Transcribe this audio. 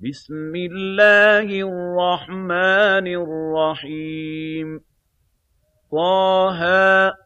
بِسْمِ اللَّهِ الرَّحْمَٰنِ الرَّحِيمِ. طه